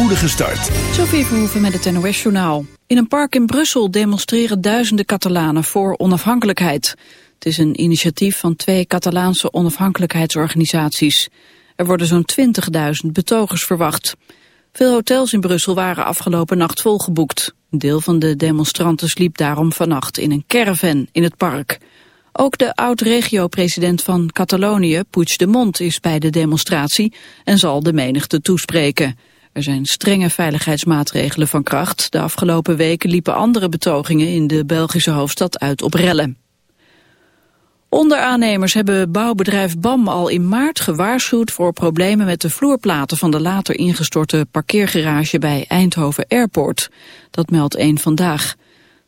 spoedige start. Sophie Verhoeven met het NOS-journaal. In een park in Brussel demonstreren duizenden Catalanen voor onafhankelijkheid. Het is een initiatief van twee Catalaanse onafhankelijkheidsorganisaties. Er worden zo'n 20.000 betogers verwacht. Veel hotels in Brussel waren afgelopen nacht volgeboekt. Een deel van de demonstranten sliep daarom vannacht in een caravan in het park. Ook de oud-regio-president van Catalonië, Puigdemont, is bij de demonstratie en zal de menigte toespreken. Er zijn strenge veiligheidsmaatregelen van kracht. De afgelopen weken liepen andere betogingen in de Belgische hoofdstad uit op rellen. Onderaannemers hebben bouwbedrijf BAM al in maart gewaarschuwd voor problemen met de vloerplaten van de later ingestorte parkeergarage bij Eindhoven Airport. Dat meldt één vandaag.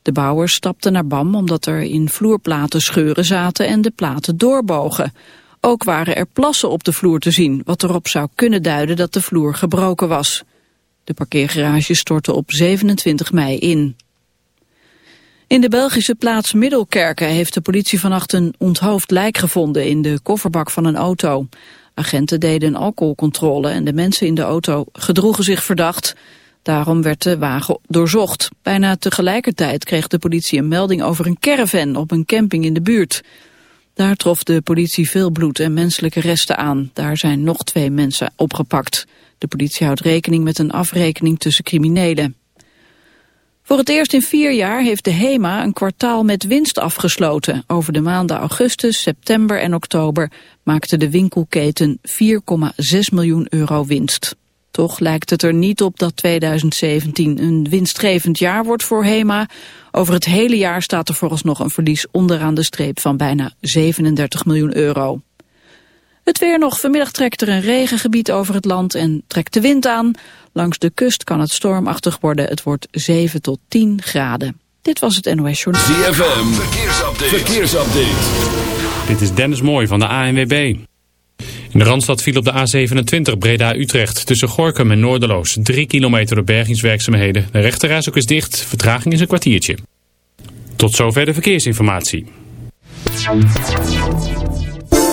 De bouwers stapten naar BAM omdat er in vloerplaten scheuren zaten en de platen doorbogen. Ook waren er plassen op de vloer te zien, wat erop zou kunnen duiden dat de vloer gebroken was. De parkeergarage stortte op 27 mei in. In de Belgische plaats Middelkerken heeft de politie vannacht een onthoofd lijk gevonden in de kofferbak van een auto. Agenten deden een alcoholcontrole en de mensen in de auto gedroegen zich verdacht. Daarom werd de wagen doorzocht. Bijna tegelijkertijd kreeg de politie een melding over een caravan op een camping in de buurt. Daar trof de politie veel bloed en menselijke resten aan. Daar zijn nog twee mensen opgepakt. De politie houdt rekening met een afrekening tussen criminelen. Voor het eerst in vier jaar heeft de HEMA een kwartaal met winst afgesloten. Over de maanden augustus, september en oktober maakte de winkelketen 4,6 miljoen euro winst. Toch lijkt het er niet op dat 2017 een winstgevend jaar wordt voor HEMA. Over het hele jaar staat er vooralsnog een verlies onderaan de streep van bijna 37 miljoen euro. Het weer nog. Vanmiddag trekt er een regengebied over het land en trekt de wind aan. Langs de kust kan het stormachtig worden. Het wordt 7 tot 10 graden. Dit was het NOS Journal. ZFM, verkeersupdate. verkeersupdate. Dit is Dennis Mooij van de ANWB. In de Randstad viel op de A27 Breda-Utrecht tussen Gorkum en Noorderloos. Drie kilometer door bergingswerkzaamheden. De rechterreis ook is dicht. Vertraging is een kwartiertje. Tot zover de verkeersinformatie.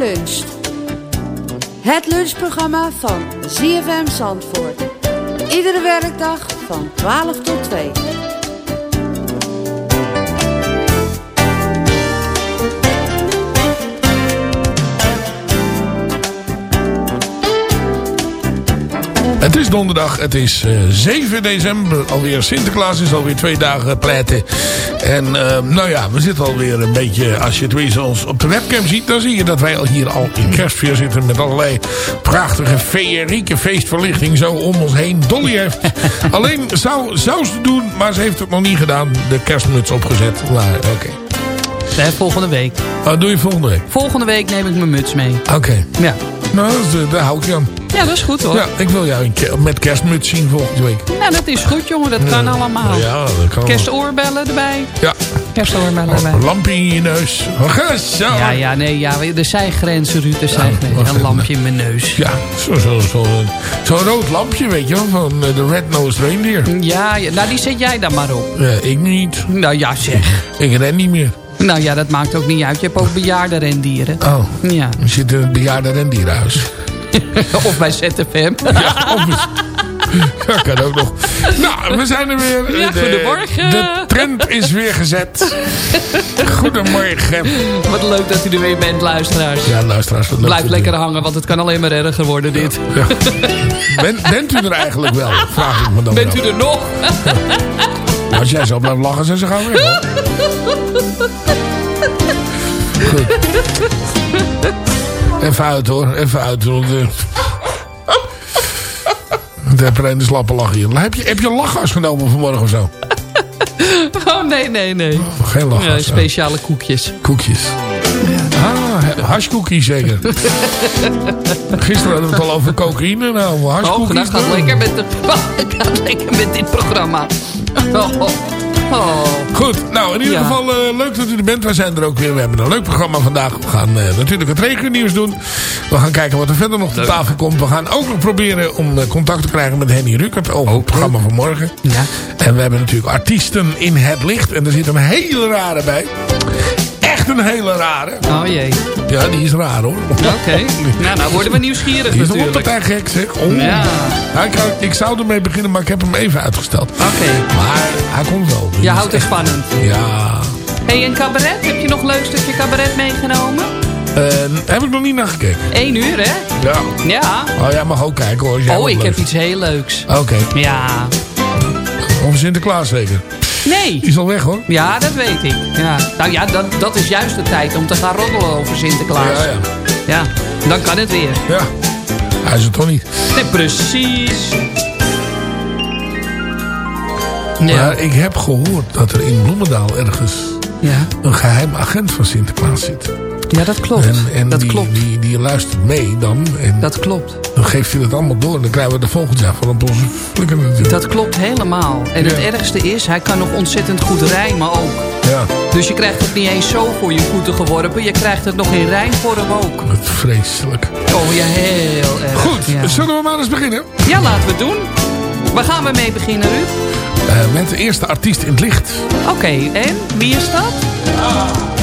ZFM Luncht. Het lunchprogramma van ZFM Zandvoort. Iedere werkdag van 12 tot 2. Het is donderdag, het is uh, 7 december. Alweer Sinterklaas is alweer twee dagen pleiten. En uh, nou ja, we zitten alweer een beetje... Als je het ons op de webcam ziet... dan zie je dat wij al hier al in kerstfeer zitten... met allerlei prachtige feerieke feestverlichting zo om ons heen. Dolly heeft alleen zou, zou ze doen... maar ze heeft het nog niet gedaan. De kerstmuts opgezet. Maar oké. Okay. Nee, volgende week. Oh, doe je volgende week? Volgende week neem ik mijn muts mee. Oké. Okay. Ja. Nou, daar hou ik je aan. Ja, dat is goed hoor. Ja, ik wil jou met kerstmuts zien volgende week. Nou, dat is goed jongen. Dat kan allemaal. Ja, dat kan Kerstoorbellen erbij. Ja. Kerstoorbellen erbij. Lampje in je neus. Zo. Ja, ja, nee. Ja, er zijn grenzen, Ruud. Er zijn grenzen. Een lampje in mijn neus. Ja, zo'n zo, zo, zo rood lampje, weet je wel. Van eh, de Red-Nosed Reindeer. Ja, nou die zet jij dan maar op. Ja, ik niet. Nou ja, zeg. Ik ren niet meer. Nou ja, dat maakt ook niet uit. Je hebt ook bejaarde rendieren. Oh. Ja. Je zit in het bejaarde rendierenhuis. of bij ZFM. ja, of Dat kan ook nog. Nou, we zijn er weer. Ja, goedemorgen. De trend is weer gezet. Goedemorgen. Wat leuk dat u er weer bent, luisteraars. Ja, luisteraars. Blijf lekker hangen, want het kan alleen maar erger worden, dit. Ja. bent u er eigenlijk wel? Vraag ik me dan Bent u er nog? Als jij zo blijft lachen, zijn ze gaan weer. Hoor. Goed. Even uit hoor, even uit. Want, uh, de heb slappe lach hier. Heb je, heb je lachgas genomen vanmorgen of zo? Oh nee, nee, nee. Oh, geen lachgas. Ja, speciale koekjes. Koekjes. Ah, hashcookies zeker. Gisteren hadden we het al over cocaïne. Nou, hashcookies. Oh, dat gaat lekker met, de, gaat lekker met dit programma. Oh, oh. Goed, nou in ieder ja. geval uh, leuk dat u er bent. Wij zijn er ook weer. We hebben een leuk programma vandaag. We gaan uh, natuurlijk het regennieuws doen. We gaan kijken wat er verder nog te tafel komt. We gaan ook nog proberen om uh, contact te krijgen met Henny Rukert over het programma van morgen. Ja. En we hebben natuurlijk artiesten in het licht. En er zit een hele rare bij een hele rare. Oh jee. Ja, die is raar hoor. Oké. Okay. nou, nou worden we nieuwsgierig die is natuurlijk. Die is partij gek zeg. Oh. Ja. Nou, ik, ik, zou ermee beginnen, maar ik heb hem even uitgesteld. Oké. Okay. Maar hij komt wel. Je houdt het spannend. Ja. hey, een cabaret? Heb je nog een leuk stukje cabaret meegenomen? Uh, heb ik nog niet naar gekeken. Eén uur, hè? Ja. Ja. Oh, jij mag ook kijken hoor. Jij oh, ik leuk. heb iets heel leuks. Oké. Okay. Ja. Over Sinterklaas zeker? Nee. Die is al weg hoor. Ja, dat weet ik. Ja. Nou ja, dat, dat is juist de tijd om te gaan roddelen over Sinterklaas. Ja, ja. Ja, dan kan het weer. Ja. Hij is het toch niet. Nee, precies. Ja. Maar ik heb gehoord dat er in Bloemendaal ergens ja. een geheim agent van Sinterklaas zit. Ja, dat klopt. En, en dat die, klopt. Die, die luistert mee dan. En dat klopt. Dan geeft hij dat allemaal door. En dan krijgen we de volgend jaar van een natuurlijk. Dat klopt helemaal. En ja. het ergste is, hij kan nog ontzettend goed rijmen ook. Ja. Dus je krijgt het niet eens zo voor je voeten geworpen. Je krijgt het nog in rijmvorm ook. Wat vreselijk. Oh ja, heel erg. Goed, ja. zullen we maar eens beginnen? Ja, laten we het doen. Waar gaan we mee beginnen, Ruud? Uh, met de eerste artiest in het licht. Oké, okay, en wie is dat?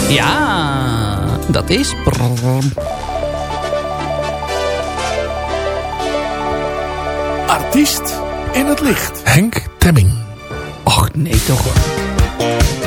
Ja. Dat is... Artiest in het licht. Henk Temming. Och, nee toch hoor.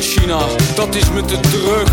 China, dat is me te druk.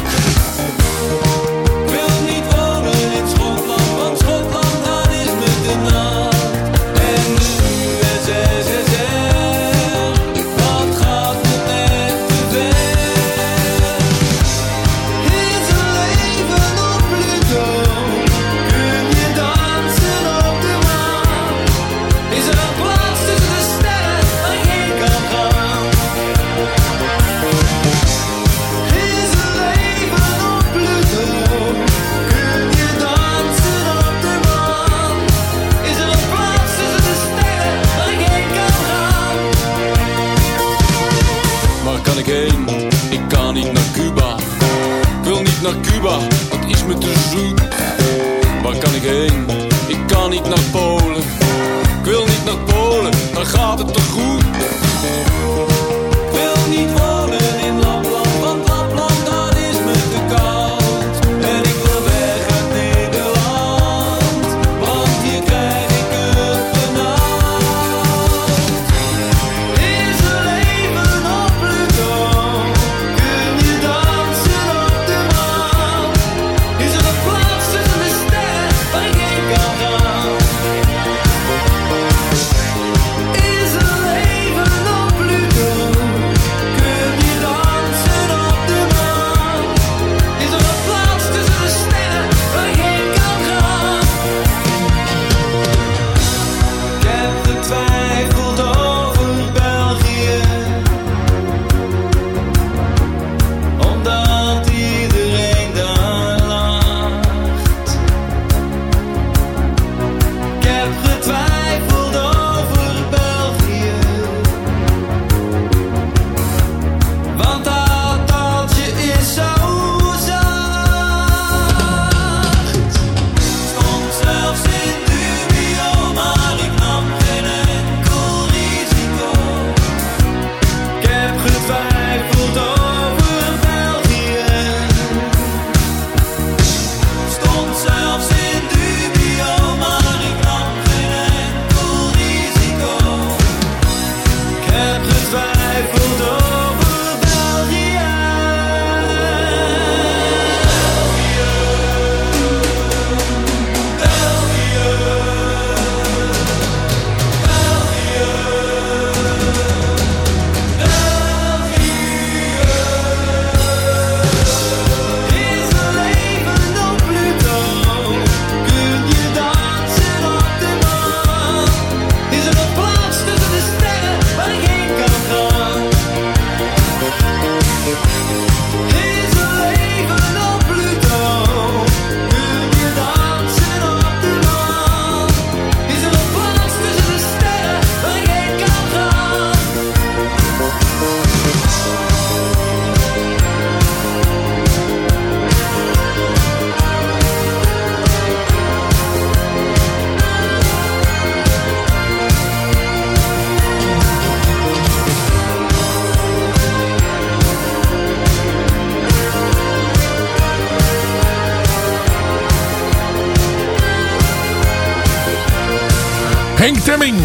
Henk Temming.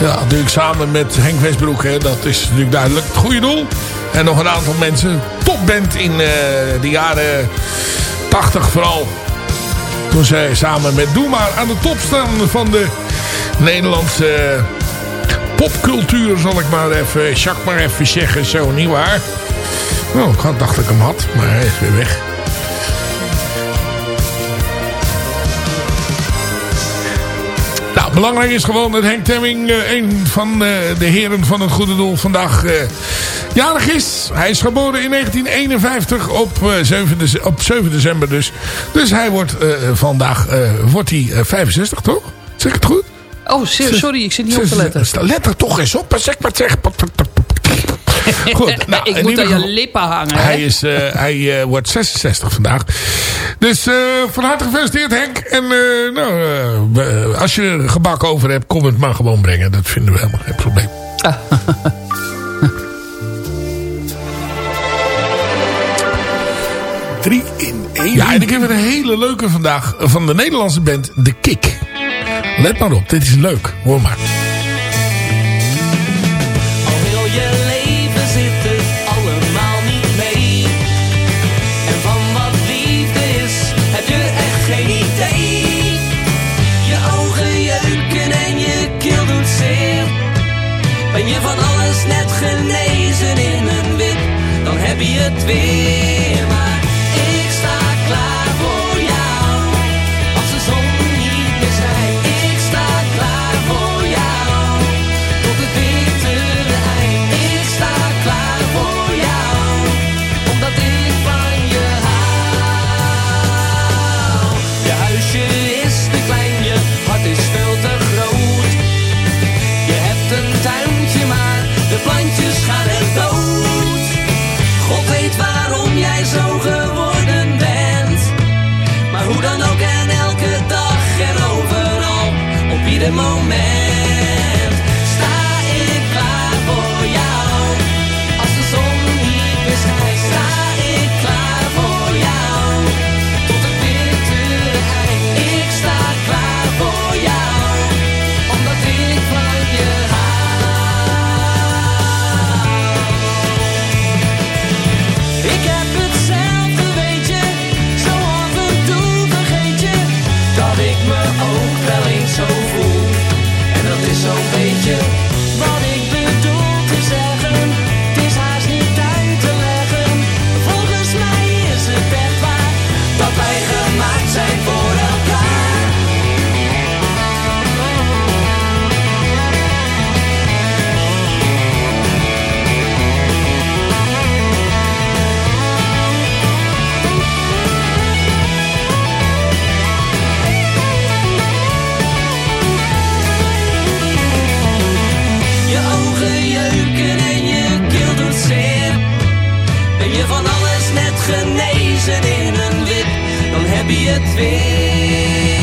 Ja, natuurlijk samen met Henk Westbroek. Hè. Dat is natuurlijk duidelijk het goede doel. En nog een aantal mensen. Topband in eh, de jaren 80 vooral. Toen zij samen met Doe Maar aan de top staan van de Nederlandse popcultuur. Zal ik maar even, Jacques maar even zeggen. Zo, niet waar? Nou, ik had, dacht ik hem had. Maar hij is weer weg. Belangrijk is gewoon dat Henk Temming, eh, een van eh, de heren van het goede doel, vandaag eh, jarig is. Hij is geboren in 1951 op, eh, 7, dece- op 7 december dus. Dus hij wordt vandaag wordt hij, eh, 65, toch? Zeg ik het goed? Oh, sorry, ik zit niet op te letten. Let er toch eens op, zeg maar zeg. Goed, nou, ik moet aan je lippen hangen. hij, hè? is, eh, hij eh, wordt 66 vandaag. Dus eh, van harte gefeliciteerd Henk. En eh, nou, eh, als je er gebak over hebt, kom het maar gewoon brengen. Dat vinden we helemaal geen probleem. Drie in één. Ja, en ik heb een hele leuke vandaag van de Nederlandse band The Kick. Let maar op, dit is leuk. Hoor maar. Heb je het. the moment. mensen in een wip, dan heb je twee.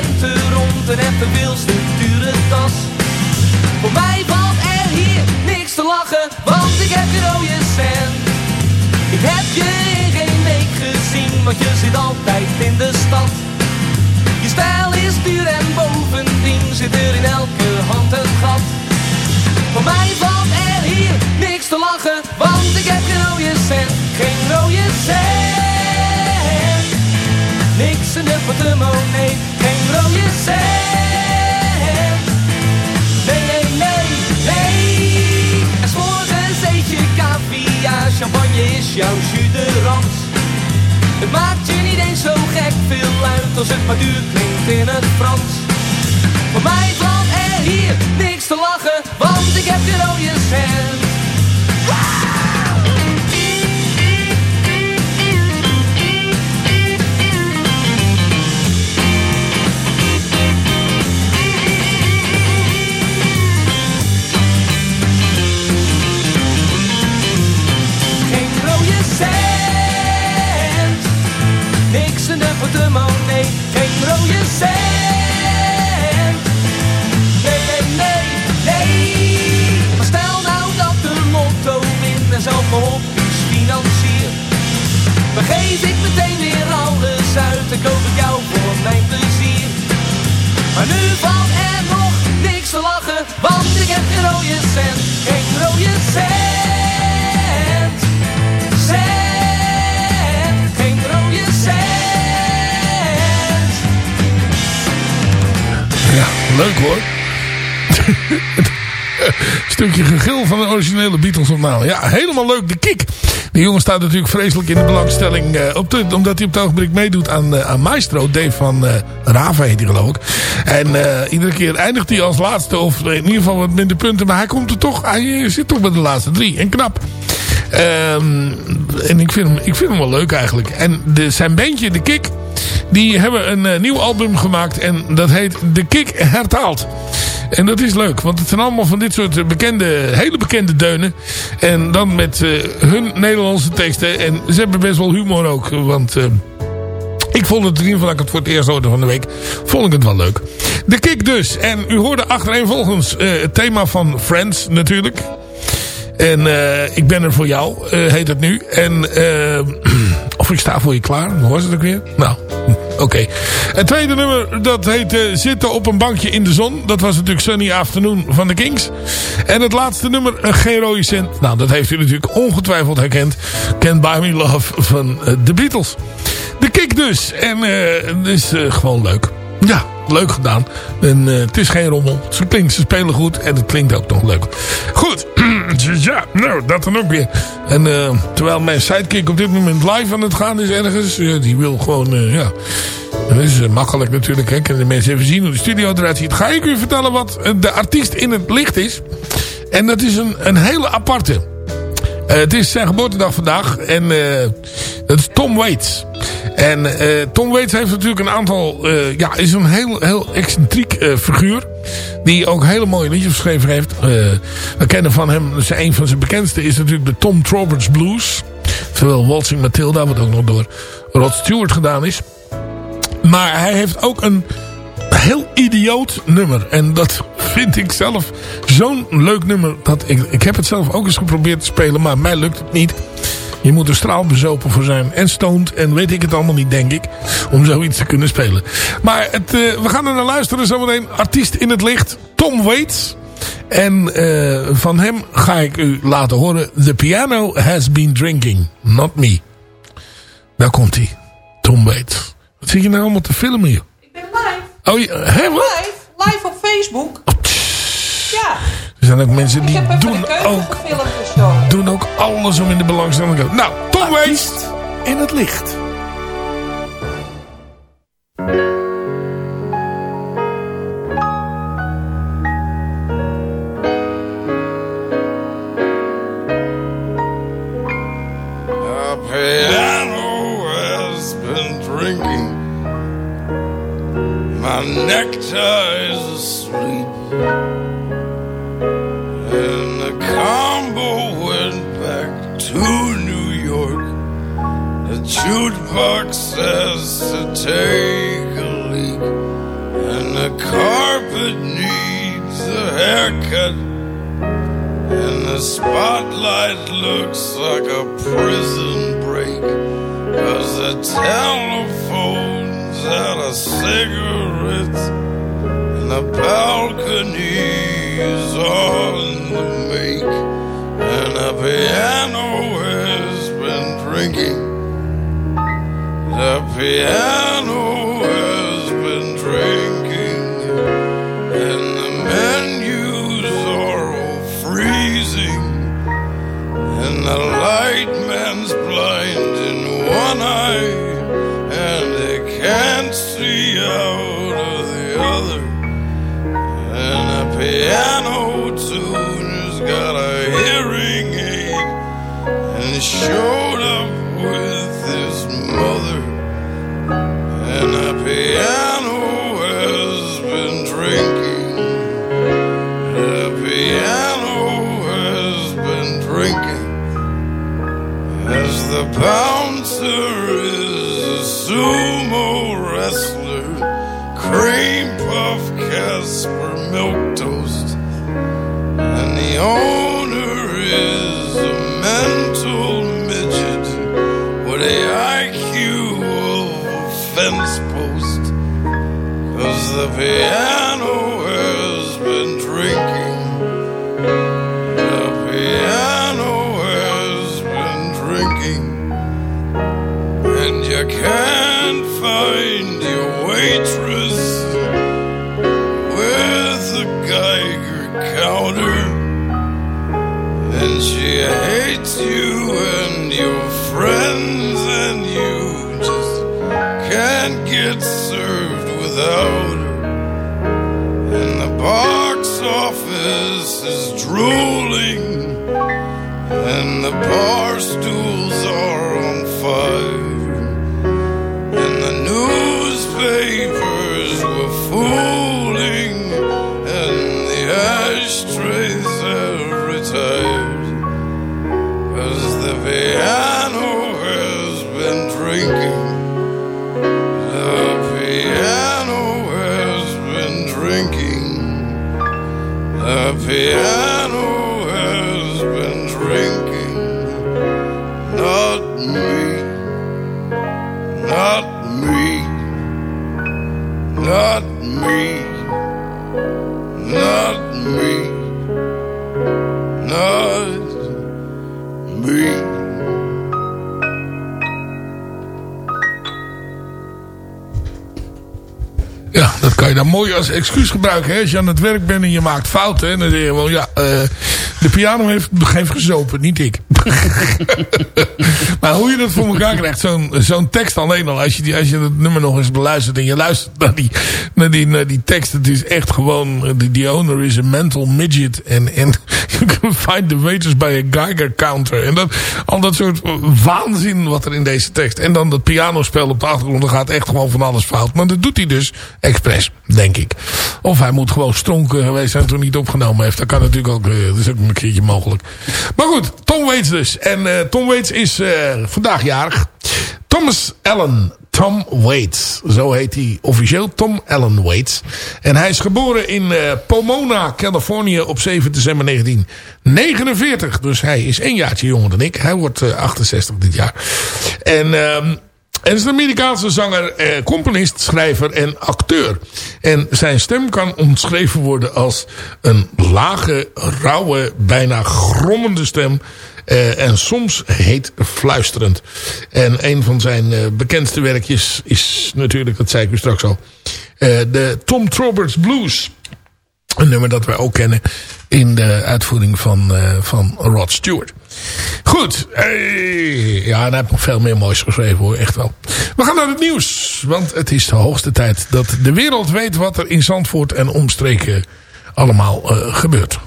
Tenten rond en hebt de veelste dure tas. Voor mij valt er hier niks te lachen, want ik heb je rode cent. Ik heb je in geen week gezien, want je zit altijd in de stad. Je stijl is duur en bovendien zit er in elke hand een gat. Voor mij valt er hier niks te lachen, want ik heb geen rode cent, geen rode cent. Niks in de portemonnee, is jouw. Het maakt je niet eens zo gek veel uit als het maar duur klinkt in het Frans. Voor mij valt er hier niks te lachen, want ik heb je rode cent. Portemonnee. Geen rode cent, nee, nee, nee, nee. Maar stel nou dat de lotto wint en zelf mijn hobby's financier. Dan geef ik meteen weer alles uit en koop ik jou voor mijn plezier. Maar nu valt er nog niks te lachen, want ik heb geen rode cent, geen rode cent. Leuk hoor. Stukje gegil van de originele Beatles opname. Ja, helemaal leuk. De kick. De jongen staat natuurlijk vreselijk in de belangstelling. eh, op omdat hij op het ogenblik meedoet aan, eh, aan Maestro. Dave van eh Rava heet hij geloof ik. En iedere keer eindigt hij als laatste. Of in ieder geval wat minder punten. Maar hij komt er toch. Hij zit toch bij de laatste drie. En knap. Ehm, en ik vind, hem, ik vind hem wel leuk eigenlijk. En de, zijn bandje, de Kick, die hebben een eh, nieuw album gemaakt. En dat heet De Kick Hertaald. En dat is leuk, want het zijn allemaal van dit soort bekende, hele bekende deunen. En dan met eh, hun Nederlandse teksten. En ze hebben best wel humor ook, want... eh, ik vond het, in ieder geval dat ik het voor het eerst hoorde van de week, vond ik het wel leuk. De Kick dus. En u hoorde achtereenvolgens eh het thema van Friends natuurlijk. En ik ben er voor jou, heet het nu. En, of ik sta voor je klaar. Hoe was het ook weer? Nou, oké. Het tweede nummer, dat heet eh, Zitten op een bankje in de zon. Dat was natuurlijk Sunny Afternoon van de Kings. En het laatste nummer, uh, Geen. Nou, dat heeft u natuurlijk ongetwijfeld herkend. Can't Buy Me Love van eh, de Beatles. De kick dus. En het is gewoon leuk. Ja, leuk gedaan. En eh, het is geen rommel. Ze, klinkt, ze spelen goed en het klinkt ook nog leuk. Goed. ja, nou, dat dan ook weer. En eh, terwijl mijn sidekick op dit moment live aan het gaan is ergens. eh, die wil gewoon, ja... Dat is makkelijk natuurlijk. Hè. Kunnen de mensen even zien hoe de studio eruit ziet. Ga ik u vertellen wat de artiest in het licht is. En dat is een, een hele aparte. Het is zijn geboortedag vandaag. En dat is Tom Waits. En eh, Tom Waits heeft natuurlijk een aantal... eh, ja, is een heel, heel excentriek eh, figuur. Die ook hele mooie liedjes geschreven heeft. We kennen van hem... Een van zijn bekendste is natuurlijk de Tom Roberts Blues. Terwijl Waltzing Matilda, wat ook nog door Rod Stewart gedaan is. Maar hij heeft ook een heel idioot nummer. En dat vind ik zelf zo'n leuk nummer. Dat ik, ik heb het zelf ook eens geprobeerd te spelen. Maar mij lukt het niet. Je moet er straalbezopen voor zijn. En stoned. En weet ik het allemaal niet, denk ik. Om zoiets te kunnen spelen. Maar het, eh, we gaan er naar luisteren zometeen. Artiest in het licht. Tom Waits. En eh, van hem ga ik u laten horen. The piano has been drinking. Not me. Daar komt hij. Tom Waits. Wat zit je nou allemaal te filmen hier? Ik ben live. Oh, wat? Live. Live op Facebook zijn ook mensen die doen ook, doen ook alles om in de belangstelling te komen. Nou, Tom Waits in het licht. nectar is jukebox says to take a leak. And the carpet needs a haircut. And the spotlight looks like a prison break. Cause the telephone's out of cigarettes. And the balcony is on the make. And the piano has been drinking. Piano has been drinking. And the menus are all freezing. And the light man's blind in one eye. And they can't see out of the other. And the piano tuner's got a hearing aid. And he bouncer is a sumo wrestler, cream puff Casper milk toast, and the owner is a mental midget with a IQ of a fence post. Cause the piano And the box office is drooling, and the bar The mooi als excuus gebruiken. Hè? Als je aan het werk bent en je maakt fouten. En dan zeg je wel, ja, eh, de piano heeft, heeft gezopen, niet ik. maar hoe je dat voor elkaar krijgt, zo'n zo'n tekst alleen al. Als je, die, als je het nummer nog eens beluistert en je luistert naar die, naar die, naar die tekst. Het is echt gewoon, the, the owner is a mental midget. En, en find the waiters by a Geiger counter. En dat, al dat soort waanzin wat er in deze tekst. En dan dat pianospel op de achtergrond. Dan gaat echt gewoon van alles fout. Maar dat doet hij dus expres, denk ik. Of hij moet gewoon stronken geweest zijn toen hij het opgenomen heeft. Dat kan natuurlijk ook, eh, dat is ook een keertje mogelijk. Maar goed, Tom Waits dus. En uh, Tom Waits is uh, vandaag jarig. Thomas Allen Tom Waits. Zo heet hij officieel. Tom Allen Waits. En hij is geboren in uh, Pomona, Californië op 7 december 1949. Dus hij is één jaartje jonger dan ik. Hij wordt uh, 68 dit jaar. En... Uh, en is een Amerikaanse zanger, eh, componist, schrijver en acteur. En zijn stem kan omschreven worden als een lage, rauwe, bijna grommende stem. Uh, en soms heet fluisterend. En een van zijn uh, bekendste werkjes is natuurlijk, dat zei ik u straks al, uh, de Tom Roberts Blues. Een nummer dat wij ook kennen in de uitvoering van, van Rod Stewart. Goed. Hey. Ja, en hij heeft nog veel meer moois geschreven hoor. Echt wel. We gaan naar het nieuws. Want het is de hoogste tijd dat de wereld weet wat er in Zandvoort en omstreken allemaal gebeurt.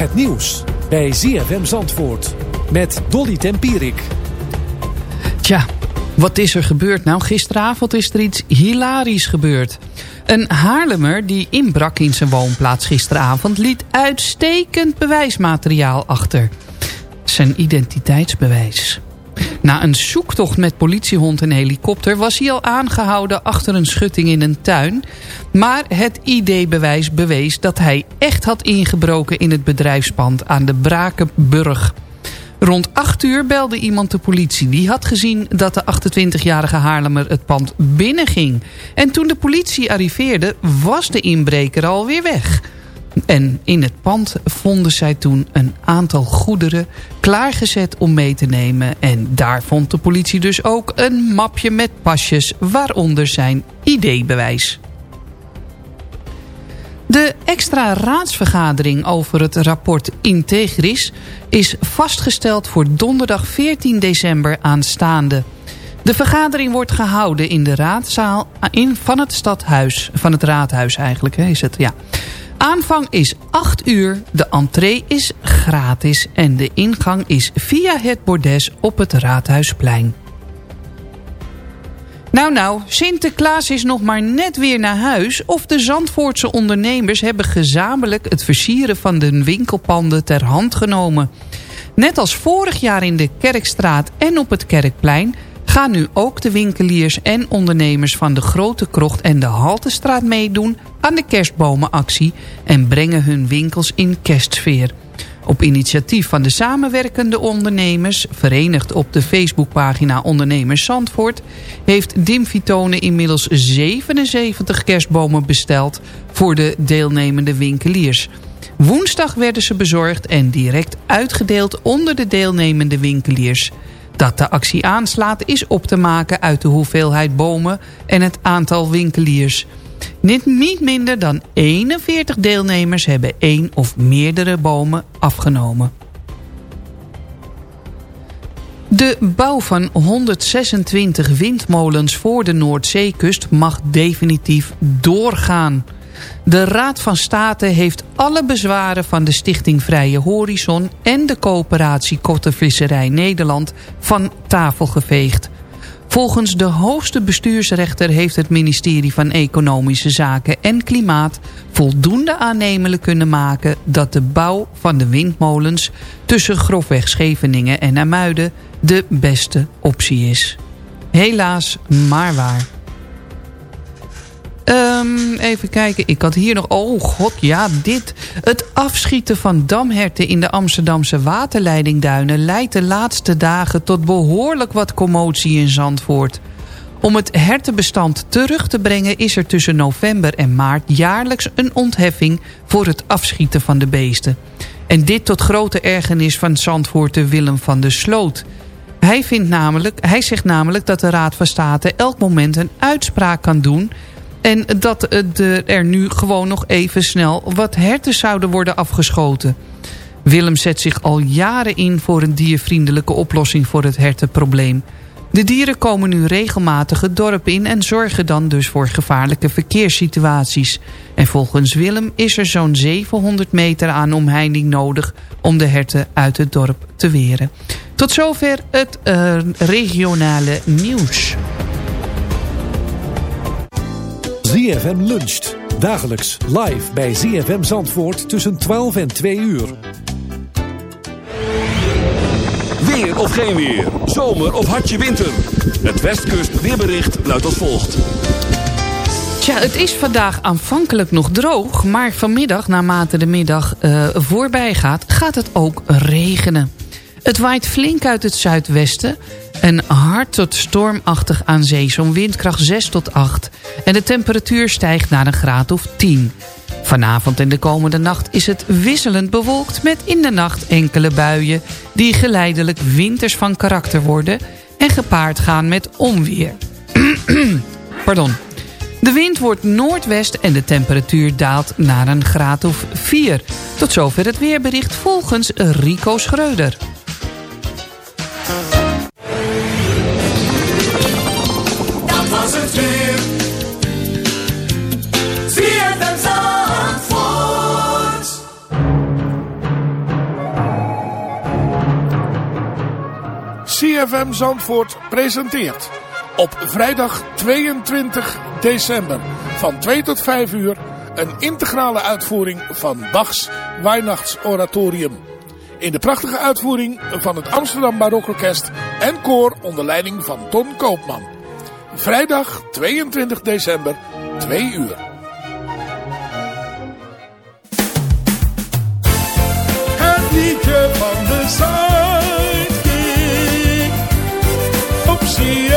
Het nieuws bij ZFM Zandvoort met Dolly Tempierik. Tja, wat is er gebeurd? Nou, gisteravond is er iets hilarisch gebeurd. Een Haarlemmer die inbrak in zijn woonplaats gisteravond... liet uitstekend bewijsmateriaal achter. Zijn identiteitsbewijs. Na een zoektocht met politiehond en helikopter... was hij al aangehouden achter een schutting in een tuin. Maar het ID-bewijs bewees dat hij echt had ingebroken... in het bedrijfspand aan de Brakenburg... Rond 8 uur belde iemand de politie. Die had gezien dat de 28-jarige Haarlemmer het pand binnenging. En toen de politie arriveerde, was de inbreker alweer weg. En in het pand vonden zij toen een aantal goederen klaargezet om mee te nemen. En daar vond de politie dus ook een mapje met pasjes, waaronder zijn ID-bewijs. De extra raadsvergadering over het rapport Integris is vastgesteld voor donderdag 14 december aanstaande. De vergadering wordt gehouden in de raadzaal in, van het stadhuis, van het raadhuis eigenlijk hè, is het, ja. Aanvang is 8 uur, de entree is gratis en de ingang is via het bordes op het Raadhuisplein. Nou nou, Sinterklaas is nog maar net weer naar huis... of de Zandvoortse ondernemers hebben gezamenlijk... het versieren van de winkelpanden ter hand genomen. Net als vorig jaar in de Kerkstraat en op het Kerkplein... gaan nu ook de winkeliers en ondernemers van de Grote Krocht en de Haltestraat meedoen... aan de kerstbomenactie en brengen hun winkels in kerstsfeer... Op initiatief van de samenwerkende ondernemers... verenigd op de Facebookpagina Ondernemers Zandvoort... heeft Dim Vitone inmiddels 77 kerstbomen besteld... voor de deelnemende winkeliers. Woensdag werden ze bezorgd en direct uitgedeeld onder de deelnemende winkeliers. Dat de actie aanslaat is op te maken uit de hoeveelheid bomen en het aantal winkeliers... Niet, minder dan 41 deelnemers hebben één of meerdere bomen afgenomen. De bouw van 126 windmolens voor de Noordzeekust mag definitief doorgaan. De Raad van State heeft alle bezwaren van de Stichting Vrije Horizon... en de coöperatie Kottervisserij Nederland van tafel geveegd. Volgens de hoogste bestuursrechter heeft het ministerie van Economische Zaken en Klimaat voldoende aannemelijk kunnen maken dat de bouw van de windmolens tussen grofweg Scheveningen en Amuiden de beste optie is. Helaas maar waar. Um, even kijken, ik had hier nog... Oh god, ja, dit. Het afschieten van damherten in de Amsterdamse waterleidingduinen... leidt de laatste dagen tot behoorlijk wat commotie in Zandvoort. Om het hertenbestand terug te brengen... is er tussen november en maart jaarlijks een ontheffing... voor het afschieten van de beesten. En dit tot grote ergernis van Zandvoorter Willem van der Sloot... Hij, vindt namelijk, hij zegt namelijk dat de Raad van State elk moment een uitspraak kan doen... En dat er nu gewoon nog even snel wat herten zouden worden afgeschoten. Willem zet zich al jaren in voor een diervriendelijke oplossing voor het hertenprobleem. De dieren komen nu regelmatig het dorp in en zorgen dan dus voor gevaarlijke verkeerssituaties. En volgens Willem is er zo'n 700 meter aan omheining nodig om de herten uit het dorp te weren. Tot zover het uh, regionale nieuws. ZFM luncht. Dagelijks live bij ZFM Zandvoort tussen 12 en 2 uur. Weer of geen weer. Zomer of hartje winter. Het Westkust weerbericht luidt als volgt. Tja, het is vandaag aanvankelijk nog droog... maar vanmiddag, naarmate de middag uh, voorbij gaat... gaat het ook regenen. Het waait flink uit het zuidwesten... en hard tot stormachtig aan zee, windkracht 6 tot 8. En de temperatuur stijgt naar een graad of 10. Vanavond en de komende nacht is het wisselend bewolkt... met in de nacht enkele buien die geleidelijk winters van karakter worden... en gepaard gaan met onweer. Pardon. De wind wordt noordwest en de temperatuur daalt naar een graad of 4. Tot zover het weerbericht volgens Rico Schreuder. ZFM Zandvoort presenteert op vrijdag 22 december van 2 tot 5 uur een integrale uitvoering van Bachs Weihnachtsoratorium. In de prachtige uitvoering van het Amsterdam Barokorkest en koor onder leiding van Ton Koopman. Vrijdag 22 december, 2 uur. Op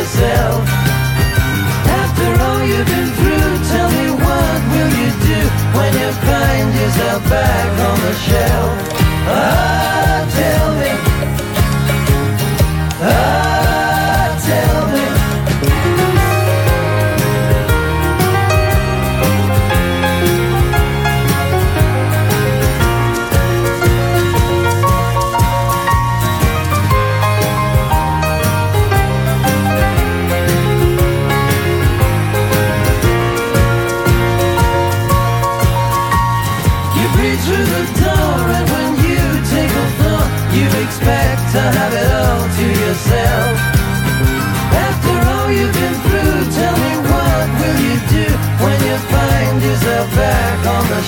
yourself. After all you've been through, tell me what will you do when you find yourself back on the shelf? Ah,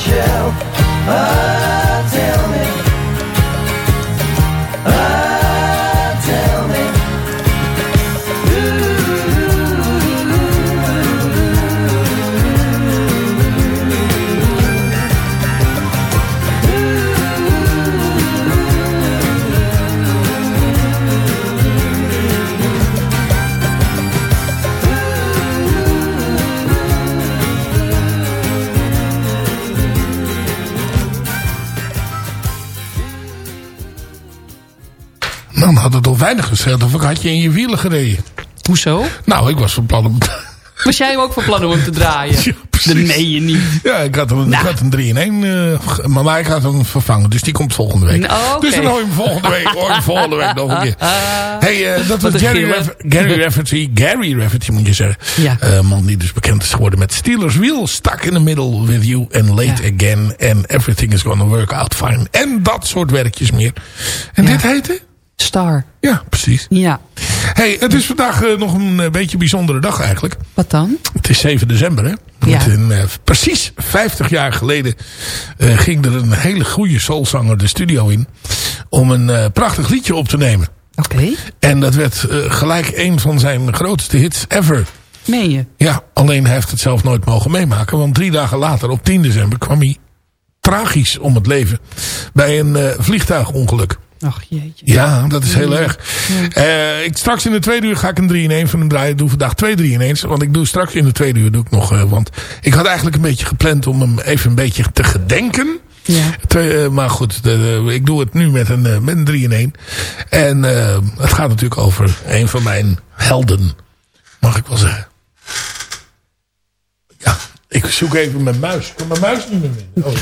shelf? Ah, gezegd of ik had je in je wielen gereden. Hoezo? Nou, ik was van plan om... Was jij ook van plan om hem te draaien? Ja, precies. Dat meen je niet. Ja, ik had een, ik had een 3 in 1, eh, maar ik had hem vervangen. Dus die komt volgende week. Nou. Dus dan hoor je hem volgende week, hoor je hem volgende week nog een keer. hey, eh, dat was Gary, Gary Rafferty. Gary Rafferty moet je zeggen. Ja. Eh, man die dus bekend is geworden met Steelers Wheel. Stuck in the middle with you and late Ja. again. And everything is gonna work out fine. En dat soort werkjes meer. En Ja. dit heette? Star. Ja, precies. Ja. hey, het is vandaag eh, nog een eh, beetje bijzondere dag eigenlijk. Wat dan? Het is 7 december, hè? Ja. Want in, eh, precies 50 jaar geleden ging er een hele goede soulzanger de studio in. Om een prachtig liedje op te nemen. Oké. En dat werd gelijk een van zijn grootste hits ever. Meen je? Ja, alleen hij heeft het zelf nooit mogen meemaken. Want drie dagen later, op 10 december, kwam hij tragisch om het leven. Bij een eh, vliegtuigongeluk. Ach jeetje. Ja, dat is heel erg. Eh, ik, straks in de tweede uur ga ik een 3 in 1 van hem draaien. Ik doe vandaag twee 3 in 1. Want ik doe straks in de tweede uur doe ik nog. eh, want ik had eigenlijk een beetje gepland om hem even een beetje te gedenken. Ja. Twee, eh, maar goed, de- de- ik doe het nu met een, met een 3 in 1. En het gaat natuurlijk over een van mijn helden. Mag ik wel zeggen. Ja, ik zoek even mijn muis. Ik kan mijn muis niet meer vinden. Oh,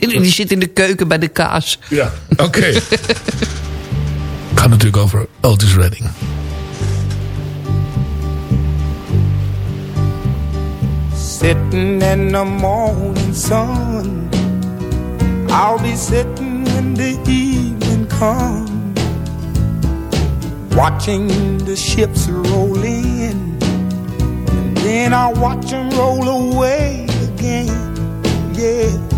Die zit in de keuken bij de kaas. ja, oké. ga gaat natuurlijk over Otis Redding. Sitting in the morning sun I'll be sitting when the evening comes Watching the ships roll in And then I'll watch them roll away again Yeah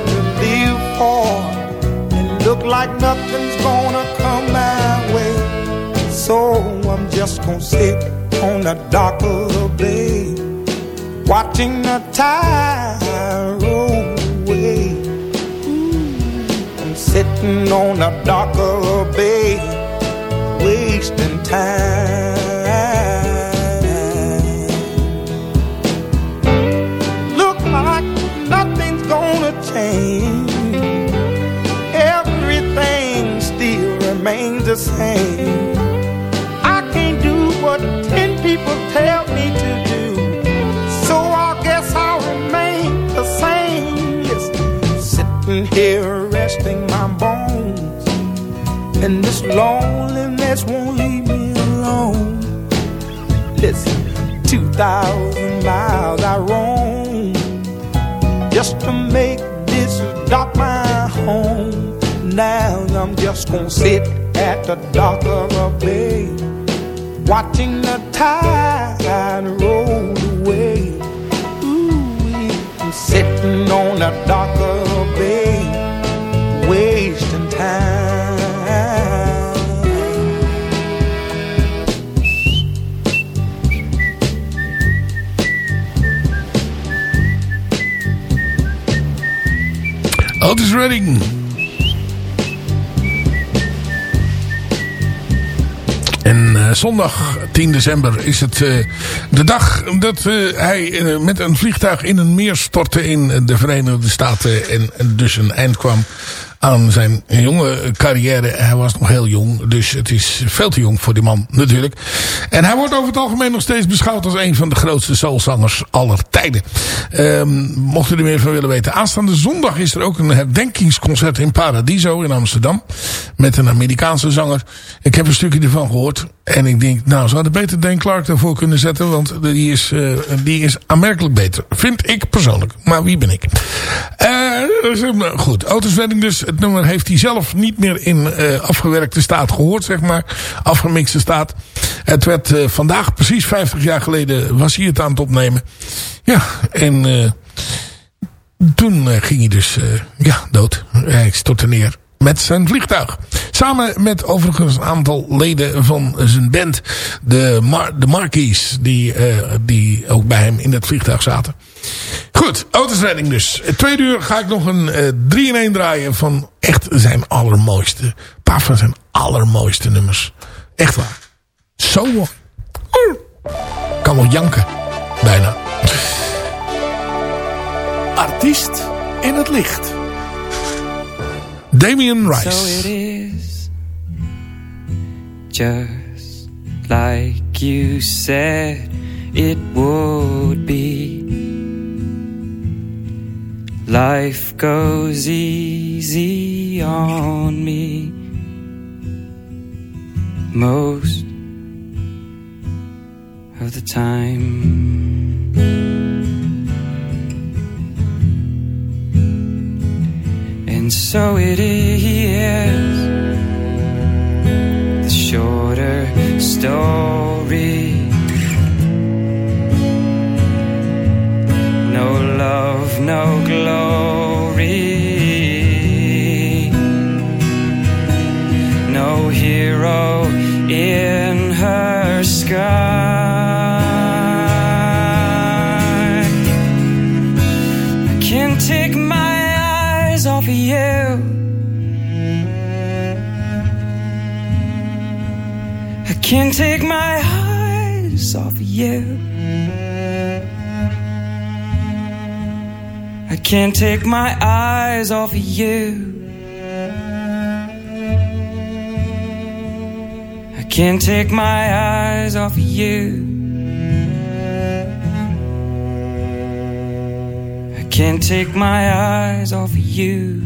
like nothing's gonna come my way. So I'm just gonna sit on the dock of the bay Watching the tide roll away. I'm sitting on the dock of the bay Wasting time the same. I can't do what ten people tell me to do. So I guess I'll remain the same. Yes, sitting here resting my bones. And this loneliness won't leave me alone. Listen, 2,000 miles I roam Just to make this dock my home. Now I'm just gonna sit at the dock of a bay Watching the tide roll away Ooh, sitting on the dock of a bay Wasting time Otis Redding. Zondag 10 december is het eh, de dag dat eh, hij eh, met een vliegtuig in een meer stortte in de Verenigde Staten. En, dus een eind kwam aan zijn jonge carrière. Hij was nog heel jong, dus het is veel te jong voor die man natuurlijk. En hij wordt over het algemeen nog steeds beschouwd als een van de grootste soulzangers aller tijden. Ehm, mocht u er meer van willen weten. Aanstaande zondag is er ook een herdenkingsconcert in Paradiso in Amsterdam. Met een Amerikaanse zanger. Ik heb een stukje ervan gehoord. En ik denk, nou, ze hadden beter Dan Clark daarvoor kunnen zetten. Want die is, uh, die is aanmerkelijk beter. Vind ik persoonlijk. Maar wie ben ik? Uh, goed, Otis Wedding dus. Het nummer heeft hij zelf niet meer in afgewerkte staat gehoord, zeg maar. Afgemixte staat. Het werd vandaag, precies 50 jaar geleden, was hij het aan het opnemen. Ja, en toen ging hij dus, ja, dood. Hij stortte neer met zijn vliegtuig. Samen met overigens een aantal leden van zijn band. De, Mar de Marquis. Die, uh, die ook bij hem in het vliegtuig zaten. Goed, Otis Redding dus. Tweede uur ga ik nog een 3 uh, in 1 draaien van echt zijn allermooiste. Een paar van zijn allermooiste nummers. Echt waar. Zo. Kan wel janken. Bijna. Artiest in het licht. Damien Rice. So it is just like you said it would be. Life goes easy on me most of the time. And so it is the shorter story. Can't take my eyes off of you. I can't take my eyes off of you. I can't take my eyes off of you. I can't take my eyes off of you.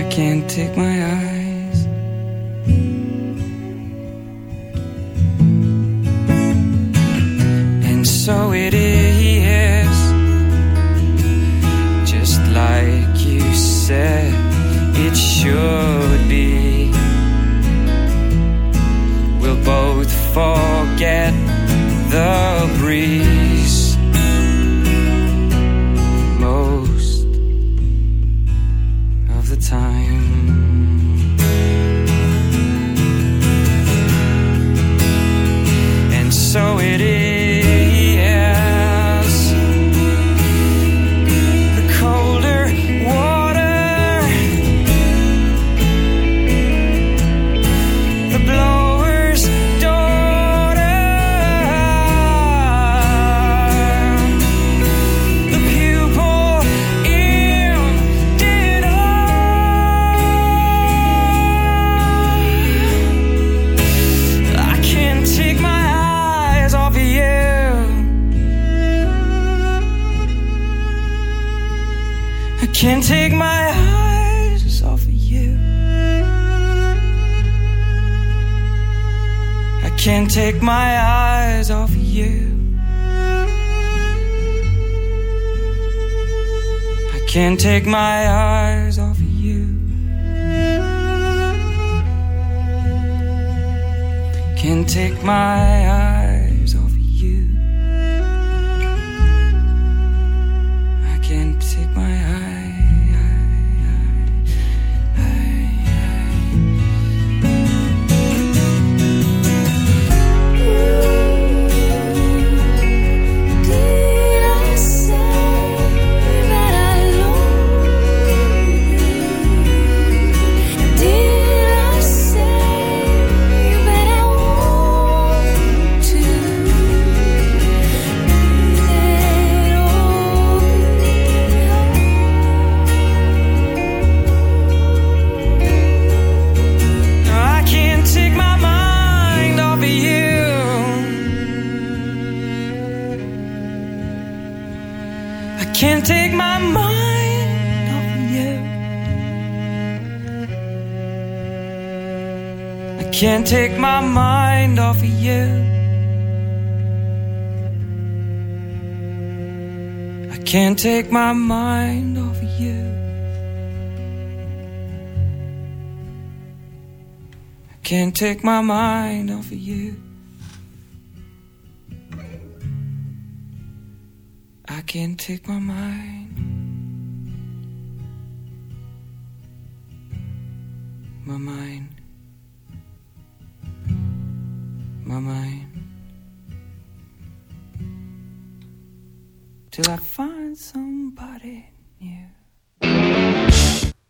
I can't take my eyes. It should be. We'll both forget the breeze can't take my eyes off of you. I can't take my eyes off of you. I can't take my eyes off of you. Can't take my eyes take my mind off of you. I can't take my mind off of you. I can't take my mind off of you. I can't take my mind off of you. Can't take my mind. Till I find somebody new.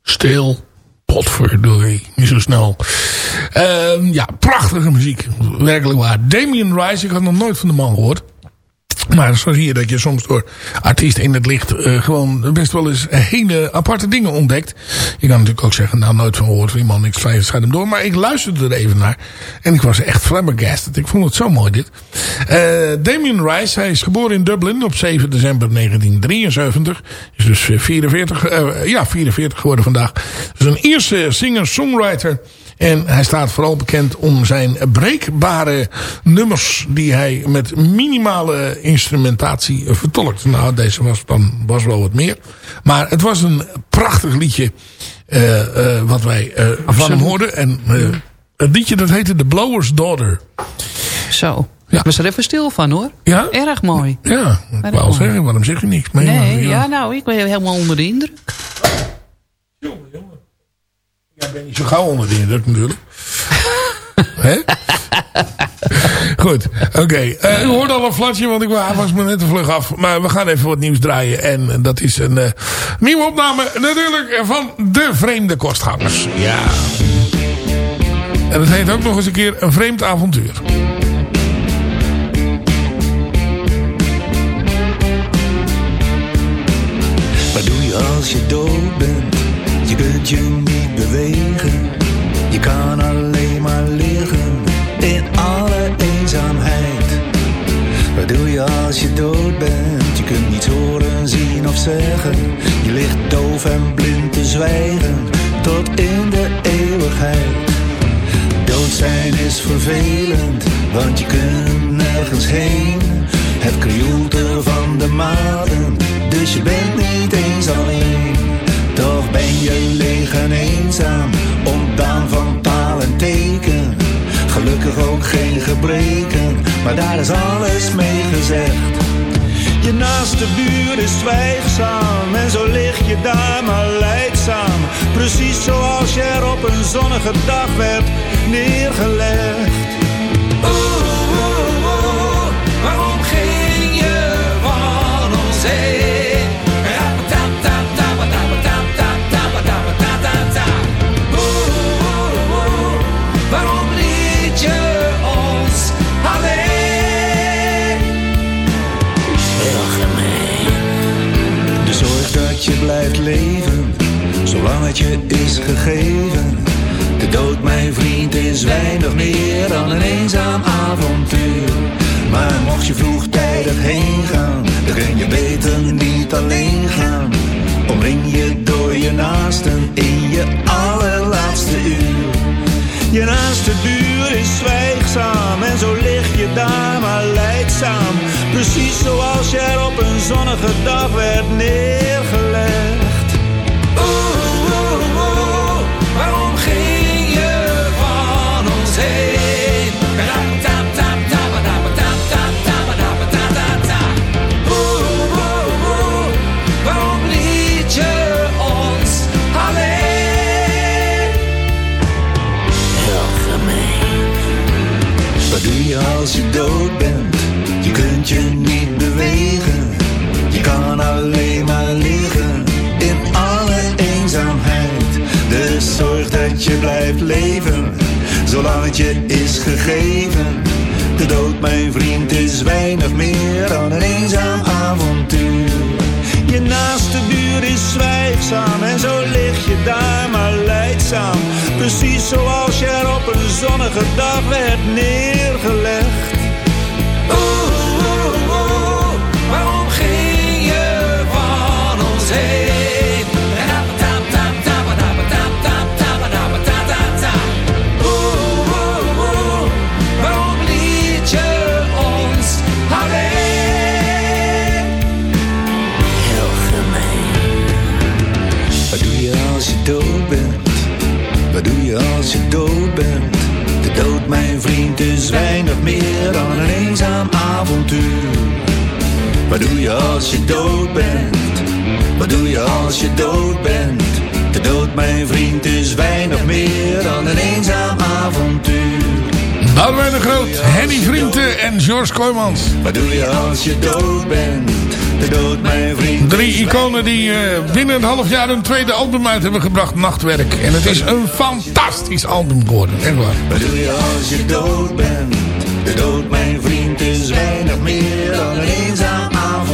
Stil. Potverdorie. Niet zo snel. Ehm, ja, prachtige muziek. Werkelijk waar. Damien Rice. Ik had nog nooit van de man gehoord. Maar zo zie je dat je soms door artiesten in het licht uh, gewoon best wel eens hele aparte dingen ontdekt. Je kan natuurlijk ook zeggen, nou nooit van die man, niks schrijf hem door. Maar ik luisterde er even naar en ik was echt flabbergasted. Ik vond het zo mooi dit. Uh, Damien Rice, hij is geboren in Dublin op 7 december 1973. Is dus 44, uh, ja 44 geworden vandaag. Dus een Ierse singer-songwriter. En hij staat vooral bekend om zijn breekbare nummers die hij met minimale instrumentatie vertolkt. Nou, deze was dan was wel wat meer. Maar het was een prachtig liedje uh, uh, wat wij uh, van hem hoorden. En het liedje dat heette The Blower's Daughter. Zo. Ja. Ik was er even stil van hoor. Ja? Erg mooi. Ja, ik wou zeggen, waarom zeg je niks? Nee, ja. nou, ik ben helemaal onder de indruk. Jongen, jongen. Ben niet zo gauw onder de indruk natuurlijk. Hè? Goed, oké. Okay. Uh, u hoorde al een flatje, want ik was me net te vlug af. Maar we gaan even wat nieuws draaien. En dat is een uh, nieuwe opname natuurlijk van De Vreemde Kostgangers. Ja. En het heet ook nog eens een keer Een Vreemd Avontuur. Wat doe je als je dood bent? Je kunt je niet Je kan alleen maar liggen in alle eenzaamheid. Wat doe je als je dood bent? Je kunt niets horen, zien of zeggen. Je ligt doof en blind te zwijgen tot in de eeuwigheid. Dood zijn is vervelend, want je kunt nergens heen. Het krioelt van de maden, dus je bent niet eens alleen. Toch ben je leeg en eenzaam, ontdaan van taal en teken. Gelukkig ook geen gebreken, maar daar is alles mee gezegd. Je naaste buur is zwijgzaam en zo lig je daar maar leidzaam. Precies zoals je er op een zonnige dag werd neergelegd. Zolang het je is gegeven. De dood, mijn vriend, is weinig meer dan een eenzaam avontuur. Maar mocht je vroegtijdig heen gaan, dan kun je beter niet alleen gaan. Omring je door je naasten in je allerlaatste uur. Je naaste buur is zwijgzaam en zo lig je daar maar leidzaam. Precies zoals er op een zonnige dag werd neergelegd. Een zonnige dag werd neergelegd. Je als je dood bent? Wat doe je als je dood bent? De dood, mijn vriend, is weinig meer dan een eenzaam avontuur. Boudewijn de Groot, Henny Vrienden en George Kooijmans. Wat doe je als je dood bent? De dood, mijn vriend. Drie iconen die eh, binnen een half jaar een tweede album uit hebben gebracht, Nachtwerk. En het is een fantastisch album geworden, echt waar. Wat doe je als je dood bent? De dood, mijn vriend, is weinig meer dan een.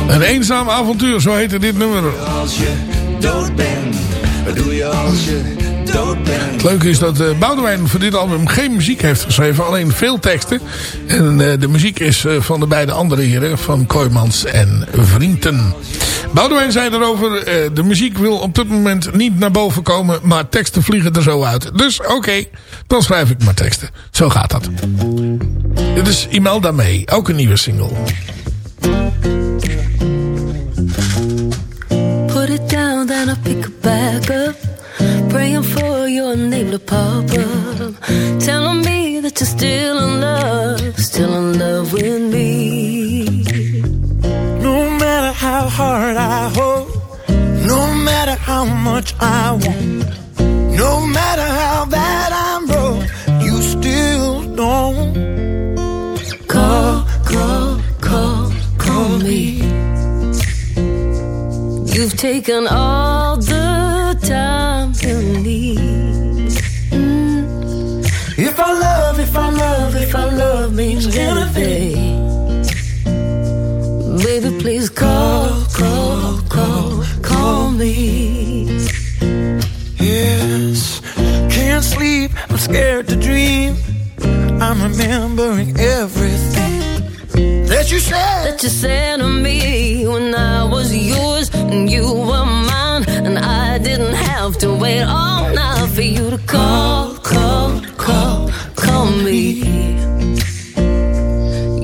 Een eenzaam avontuur, zo heette dit nummer. Als je dood bent, wat doe je als je dood bent? Het leuke is dat uh, Boudewijn voor dit album geen muziek heeft geschreven, alleen veel teksten. En uh, de muziek is uh, van de beide andere heren, van Kooijmans en Vrienden. Boudewijn zei erover, de muziek wil op dit moment niet naar boven komen, maar teksten vliegen er zo uit. Dus oké, okay, dan schrijf ik maar teksten. Zo gaat dat. Dit is Imelda May, ook een nieuwe single. Then I pick it back up. Praying for your name to pop up. Telling me that you're still in love, still in love with me. No matter how hard I hold, no matter how much I want, no matter how bad I'm taken all the time you need. Mm. If I love, if I love, if I love means anything. Baby, please call, call, call, call me. Yes, can't sleep, I'm scared to dream. I'm remembering everything that you said. That you said to me when I was yours and you were mine, and I didn't have to wait all night for you to call, call, call, call me.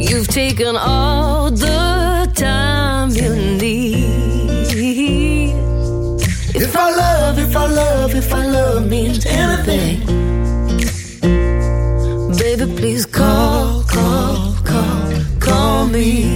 You've taken all the time you need. If I love, if I love, if I love means anything, me.